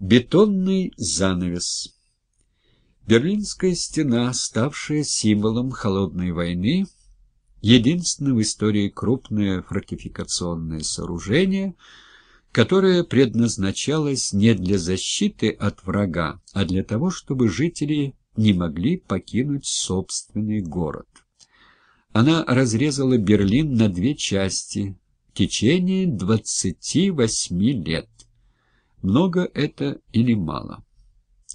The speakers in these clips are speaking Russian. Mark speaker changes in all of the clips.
Speaker 1: Бетонный занавес Берлинская стена, ставшая символом холодной войны, единственное в истории крупное фортификационное сооружение, которое предназначалось не для защиты от врага, а для того, чтобы жители не могли покинуть собственный город. Она разрезала Берлин на две части в течение 28 лет. Много это или мало?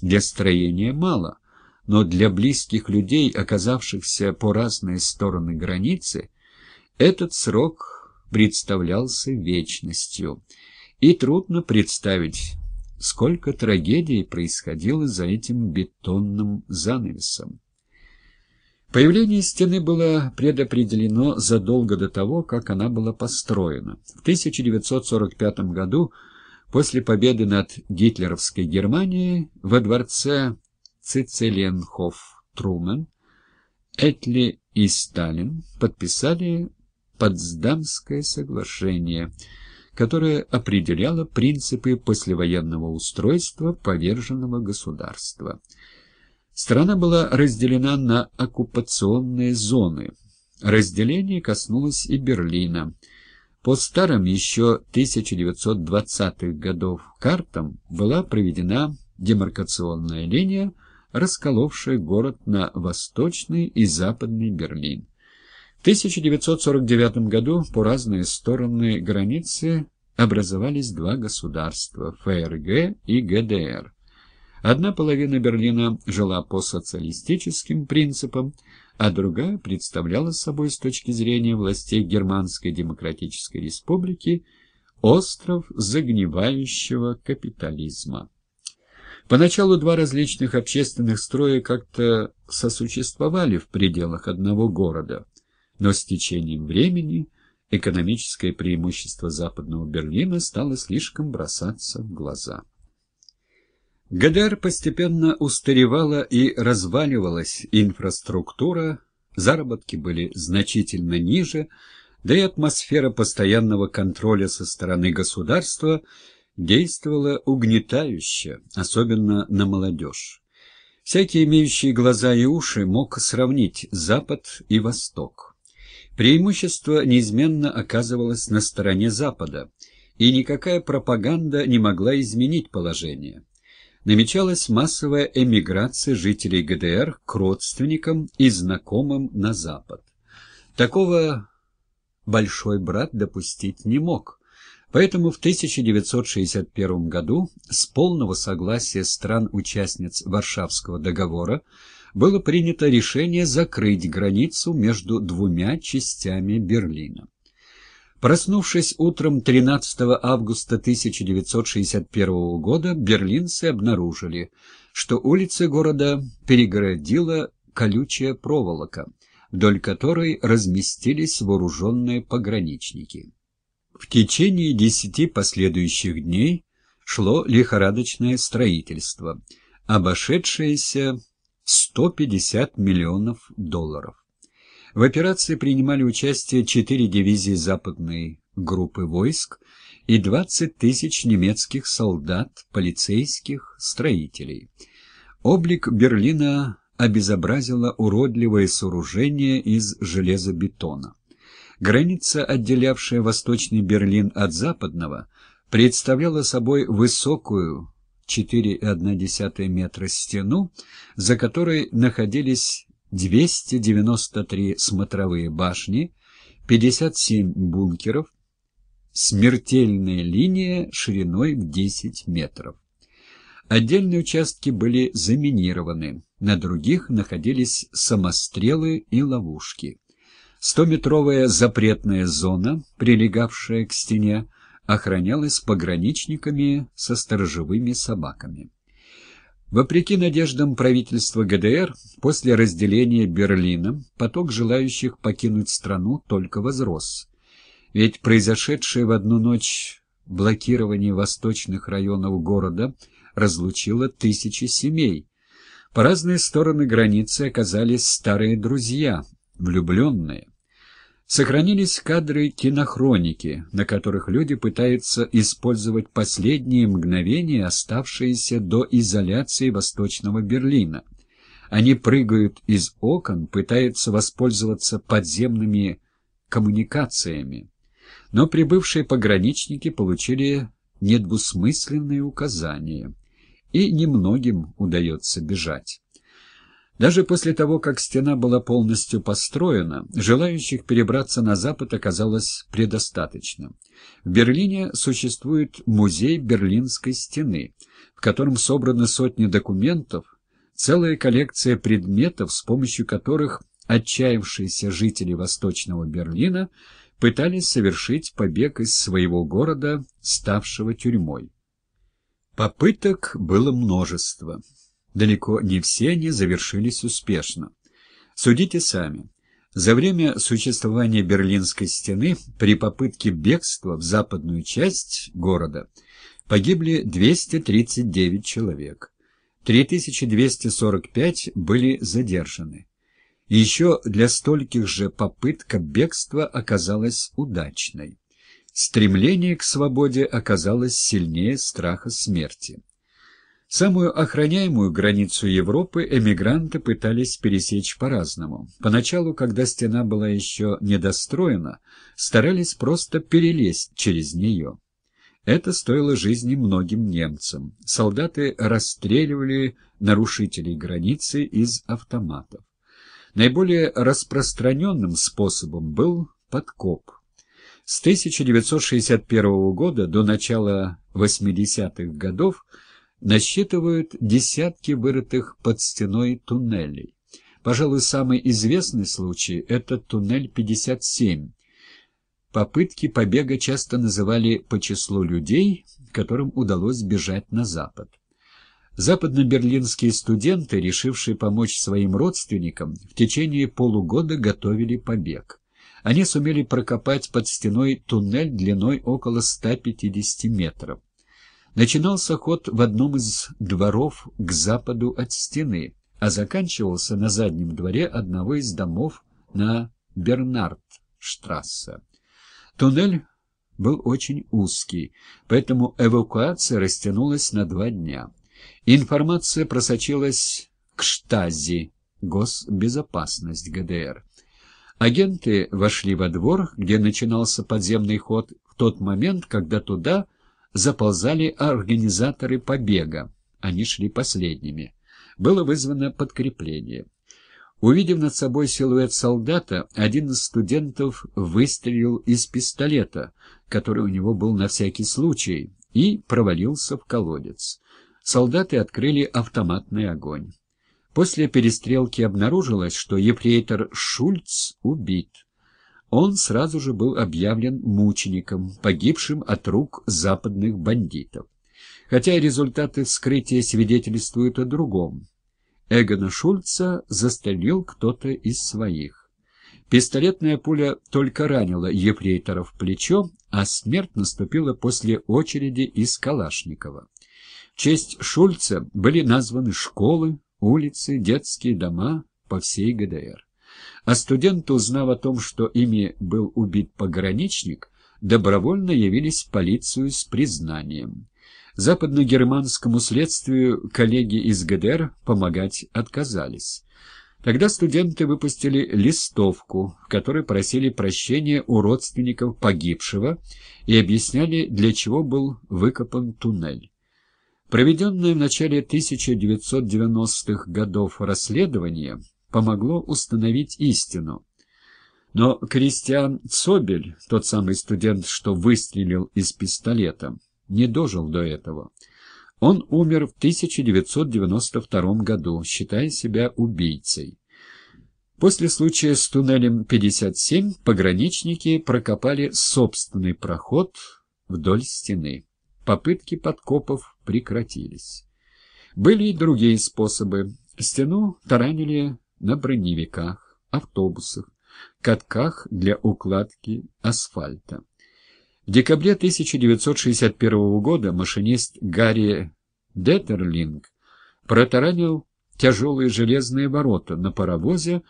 Speaker 1: Для строения мало, но для близких людей, оказавшихся по разные стороны границы, этот срок представлялся вечностью, и трудно представить, сколько трагедий происходило за этим бетонным занавесом. Появление стены было предопределено задолго до того, как она была построена. В 1945 году, после победы над гитлеровской Германией, во дворце Цицеленхоф-Трумен, Этли и Сталин подписали Потсдамское соглашение – которое определяло принципы послевоенного устройства поверженного государства. Страна была разделена на оккупационные зоны. Разделение коснулось и Берлина. По старым еще 1920-х годов картам была проведена демаркационная линия, расколовшая город на восточный и западный Берлин. В 1949 году по разные стороны границы образовались два государства – ФРГ и ГДР. Одна половина Берлина жила по социалистическим принципам, а другая представляла собой с точки зрения властей Германской Демократической Республики остров загнивающего капитализма. Поначалу два различных общественных строя как-то сосуществовали в пределах одного города – но с течением времени экономическое преимущество Западного Берлина стало слишком бросаться в глаза. ГДР постепенно устаревала и разваливалась инфраструктура, заработки были значительно ниже, да и атмосфера постоянного контроля со стороны государства действовала угнетающе, особенно на молодежь. Всякий, имеющий глаза и уши, мог сравнить Запад и Восток. Преимущество неизменно оказывалось на стороне Запада, и никакая пропаганда не могла изменить положение. Намечалась массовая эмиграция жителей ГДР к родственникам и знакомым на Запад. Такого большой брат допустить не мог. Поэтому в 1961 году с полного согласия стран-участниц Варшавского договора было принято решение закрыть границу между двумя частями Берлина. Проснувшись утром 13 августа 1961 года, берлинцы обнаружили, что улицы города перегородила колючая проволока, вдоль которой разместились вооруженные пограничники. В течение десяти последующих дней шло лихорадочное строительство, обошедшееся 150 миллионов долларов. В операции принимали участие четыре дивизии западной группы войск и 20 тысяч немецких солдат, полицейских, строителей. Облик Берлина обезобразило уродливое сооружение из железобетона. Граница, отделявшая Восточный Берлин от Западного, представляла собой высокую, 4,1 метра стену, за которой находились 293 смотровые башни, 57 бункеров, смертельная линия шириной в 10 метров. Отдельные участки были заминированы, на других находились самострелы и ловушки. Стометровая запретная зона, прилегавшая к стене, охранялась пограничниками со сторожевыми собаками. Вопреки надеждам правительства ГДР, после разделения Берлина поток желающих покинуть страну только возрос. Ведь произошедшее в одну ночь блокирование восточных районов города разлучило тысячи семей. По разные стороны границы оказались старые друзья, влюбленные. Сохранились кадры кинохроники, на которых люди пытаются использовать последние мгновения, оставшиеся до изоляции Восточного Берлина. Они прыгают из окон, пытаются воспользоваться подземными коммуникациями. Но прибывшие пограничники получили недвусмысленные указания, и немногим удается бежать. Даже после того, как стена была полностью построена, желающих перебраться на запад оказалось предостаточно. В Берлине существует музей Берлинской стены, в котором собраны сотни документов, целая коллекция предметов, с помощью которых отчаявшиеся жители Восточного Берлина пытались совершить побег из своего города, ставшего тюрьмой. Попыток было множество. Далеко не все они завершились успешно. Судите сами. За время существования Берлинской стены при попытке бегства в западную часть города погибли 239 человек. 3245 были задержаны. Еще для стольких же попытка бегства оказалась удачной. Стремление к свободе оказалось сильнее страха смерти. Самую охраняемую границу Европы эмигранты пытались пересечь по-разному. Поначалу, когда стена была еще недостроена, старались просто перелезть через нее. Это стоило жизни многим немцам. Солдаты расстреливали нарушителей границы из автоматов. Наиболее распространенным способом был подкоп. С 1961 года до начала 80-х годов насчитывают десятки вырытых под стеной туннелей. Пожалуй, самый известный случай – это туннель 57. Попытки побега часто называли по числу людей, которым удалось бежать на запад. Западно-берлинские студенты, решившие помочь своим родственникам, в течение полугода готовили побег. Они сумели прокопать под стеной туннель длиной около 150 метров. Начинался ход в одном из дворов к западу от стены, а заканчивался на заднем дворе одного из домов на Бернард-штрассе. Туннель был очень узкий, поэтому эвакуация растянулась на два дня. Информация просочилась к Штази, госбезопасность ГДР. Агенты вошли во двор, где начинался подземный ход, в тот момент, когда туда заползали организаторы побега. Они шли последними. Было вызвано подкрепление. Увидев над собой силуэт солдата, один из студентов выстрелил из пистолета, который у него был на всякий случай, и провалился в колодец. Солдаты открыли автоматный огонь. После перестрелки обнаружилось, что ефрейтор Шульц убит. Он сразу же был объявлен мучеником, погибшим от рук западных бандитов. Хотя результаты вскрытия свидетельствуют о другом. Эгона Шульца застрелил кто-то из своих. Пистолетная пуля только ранила ефрейтора в плечо, а смерть наступила после очереди из Калашникова. В честь Шульца были названы школы, улицы, детские дома по всей ГДР а студенты, узнав о том, что ими был убит пограничник, добровольно явились в полицию с признанием. Западногерманскому следствию коллеги из ГДР помогать отказались. Тогда студенты выпустили листовку, в которой просили прощения у родственников погибшего и объясняли, для чего был выкопан туннель. Проведенное в начале 1990-х годов расследование помогло установить истину. Но Кристиан Цобель, тот самый студент, что выстрелил из пистолета, не дожил до этого. Он умер в 1992 году, считая себя убийцей. После случая с туннелем 57 пограничники прокопали собственный проход вдоль стены. Попытки подкопов прекратились. Были и другие способы. Стену таранили на броневиках, автобусах, катках для укладки асфальта. В декабре 1961 года машинист Гарри Детерлинг протаранил тяжелые железные ворота на паровозе,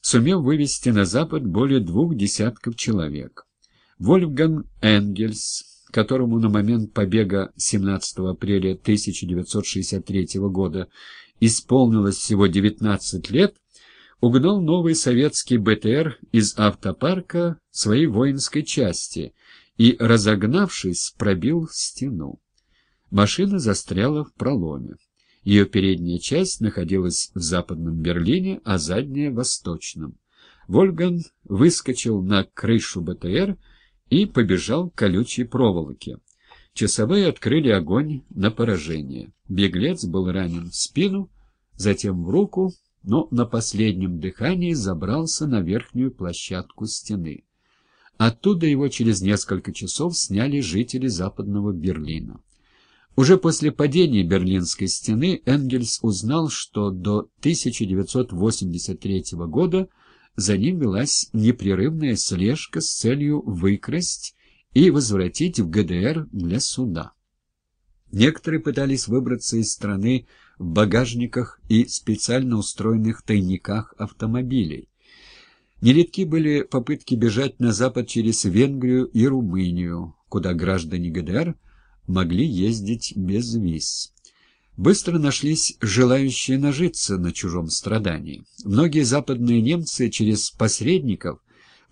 Speaker 1: сумев вывести на Запад более двух десятков человек. Вольфган Энгельс, которому на момент побега 17 апреля 1963 года исполнилось всего 19 лет, угнал новый советский БТР из автопарка своей воинской части и, разогнавшись, пробил стену. Машина застряла в проломе. Ее передняя часть находилась в западном Берлине, а задняя — в восточном. Вольган выскочил на крышу БТР и побежал к колючей проволоке. Часовые открыли огонь на поражение. Беглец был ранен в спину, затем в руку, но на последнем дыхании забрался на верхнюю площадку стены. Оттуда его через несколько часов сняли жители западного Берлина. Уже после падения Берлинской стены Энгельс узнал, что до 1983 года за ним велась непрерывная слежка с целью выкрасть и возвратить в ГДР для суда. Некоторые пытались выбраться из страны в багажниках и специально устроенных тайниках автомобилей. Нередки были попытки бежать на запад через Венгрию и Румынию, куда граждане ГДР могли ездить без виз. Быстро нашлись желающие нажиться на чужом страдании. Многие западные немцы через посредников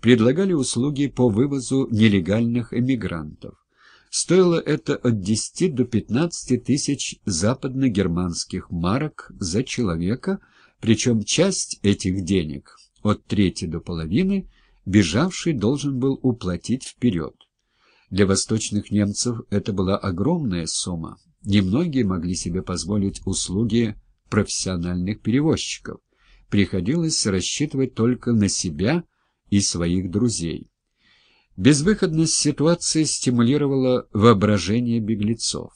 Speaker 1: предлагали услуги по вывозу нелегальных эмигрантов. Стоило это от 10 до 15 тысяч западно-германских марок за человека, причем часть этих денег, от трети до половины, бежавший должен был уплатить вперед. Для восточных немцев это была огромная сумма. Немногие могли себе позволить услуги профессиональных перевозчиков. Приходилось рассчитывать только на себя и своих друзей. Безвыходность ситуации стимулировала воображение беглецов.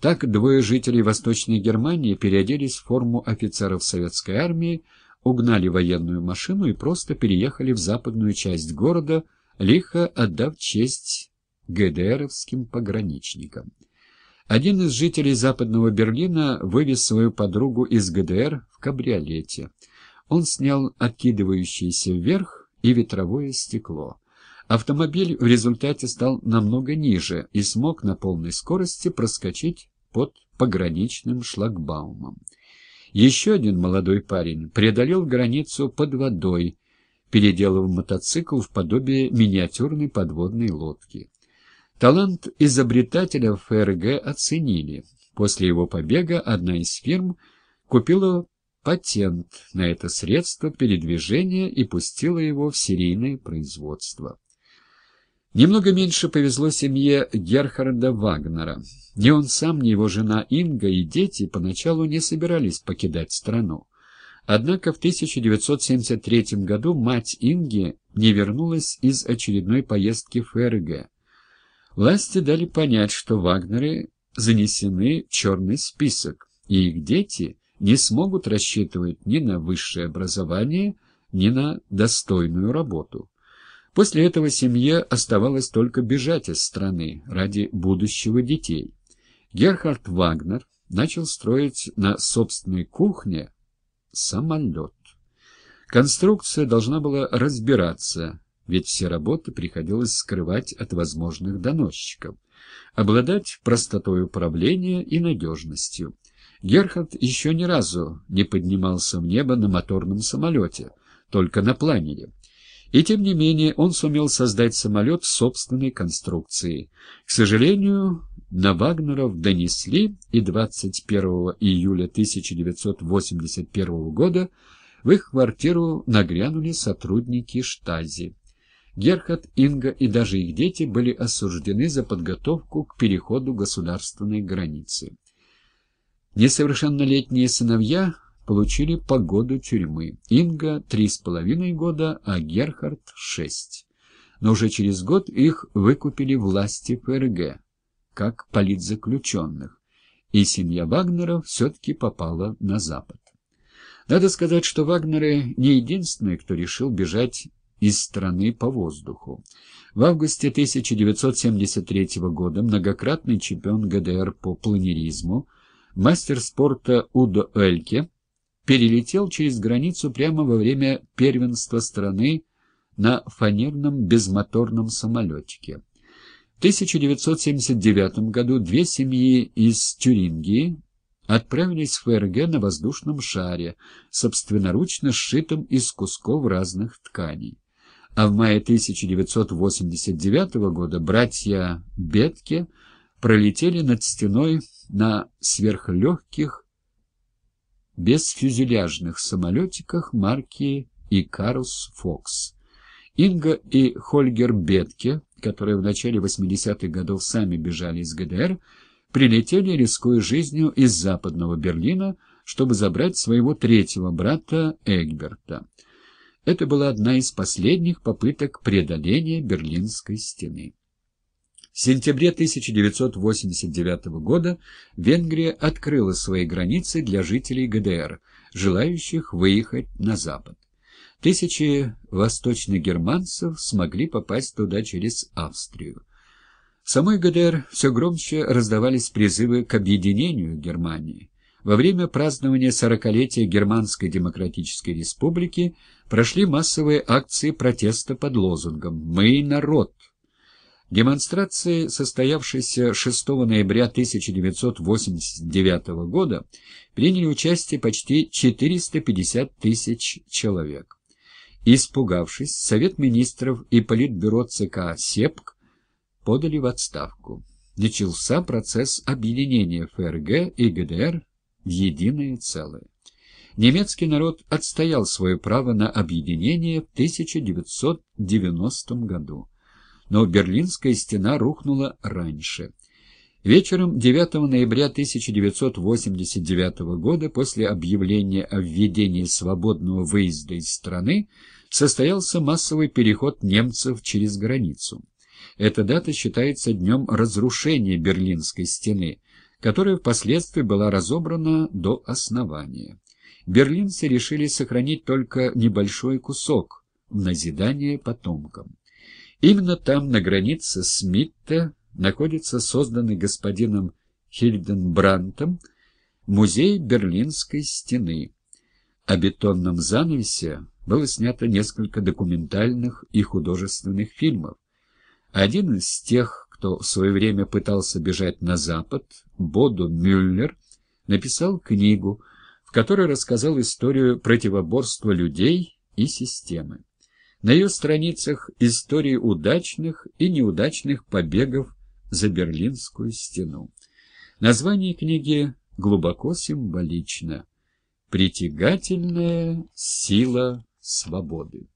Speaker 1: Так двое жителей Восточной Германии переоделись в форму офицеров советской армии, угнали военную машину и просто переехали в западную часть города, лихо отдав честь ГДРовским пограничникам. Один из жителей западного Берлина вывез свою подругу из ГДР в кабриолете. Он снял откидывающееся вверх и ветровое стекло. Автомобиль в результате стал намного ниже и смог на полной скорости проскочить под пограничным шлагбаумом. Еще один молодой парень преодолел границу под водой, переделав мотоцикл в подобие миниатюрной подводной лодки. Талант изобретателя ФРГ оценили. После его побега одна из фирм купила патент на это средство передвижения и пустила его в серийное производство. Немного меньше повезло семье Герхарда Вагнера. Ни он сам, ни его жена Инга и дети поначалу не собирались покидать страну. Однако в 1973 году мать Инги не вернулась из очередной поездки в ФРГ. Власти дали понять, что Вагнеры занесены в черный список, и их дети не смогут рассчитывать ни на высшее образование, ни на достойную работу. После этого семье оставалось только бежать из страны ради будущего детей. Герхард Вагнер начал строить на собственной кухне самолет. Конструкция должна была разбираться, ведь все работы приходилось скрывать от возможных доносчиков, обладать простотой управления и надежностью. Герхард еще ни разу не поднимался в небо на моторном самолете, только на планере. И тем не менее он сумел создать самолет собственной конструкции. К сожалению, на Вагнеров донесли, и 21 июля 1981 года в их квартиру нагрянули сотрудники Штази. Герхард, Инга и даже их дети были осуждены за подготовку к переходу государственной границы. Несовершеннолетние сыновья получили по году тюрьмы. Инга — три с половиной года, а Герхард — шесть. Но уже через год их выкупили власти ФРГ, как политзаключенных, и семья Вагнеров все-таки попала на Запад. Надо сказать, что Вагнеры не единственные, кто решил бежать из страны по воздуху. В августе 1973 года многократный чемпион ГДР по планеризму, мастер спорта Удо Эльке, перелетел через границу прямо во время первенства страны на фанерном безмоторном самолетике. В 1979 году две семьи из Тюрингии отправились в ФРГ на воздушном шаре, собственноручно сшитом из кусков разных тканей. А в мае 1989 года братья Бетке пролетели над стеной на сверхлегких безфюзеляжных самолетиках марки «Икарус Фокс». Инга и Хольгер Бетке, которые в начале 80-х годов сами бежали из ГДР, прилетели, рискуя жизнью из западного Берлина, чтобы забрать своего третьего брата Эгберта. Это была одна из последних попыток преодоления Берлинской стены. В сентябре 1989 года Венгрия открыла свои границы для жителей ГДР, желающих выехать на запад. Тысячи восточных германцев смогли попасть туда через Австрию. В самой ГДР все громче раздавались призывы к объединению Германии. Во время празднования сорокалетия Германской Демократической Республики прошли массовые акции протеста под лозунгом «Мы – народ». Демонстрации, состоявшиеся 6 ноября 1989 года, приняли участие почти 450 тысяч человек. Испугавшись, Совет министров и Политбюро ЦК «Сепк» подали в отставку. Начался процесс объединения ФРГ и ГДР в единое целое. Немецкий народ отстоял свое право на объединение в 1990 году, но Берлинская стена рухнула раньше. Вечером 9 ноября 1989 года, после объявления о введении свободного выезда из страны, состоялся массовый переход немцев через границу. Эта дата считается днем разрушения Берлинской стены, которая впоследствии была разобрана до основания. Берлинцы решили сохранить только небольшой кусок в назидание потомкам. Именно там, на границе с Митте, находится созданный господином Хильденбрантом музей Берлинской стены. О бетонном занавесе было снято несколько документальных и художественных фильмов. Один из тех, кто в свое время пытался бежать на Запад, Боду Мюллер, написал книгу, в которой рассказал историю противоборства людей и системы. На ее страницах истории удачных и неудачных побегов за Берлинскую стену. Название книги глубоко символично «Притягательная сила свободы».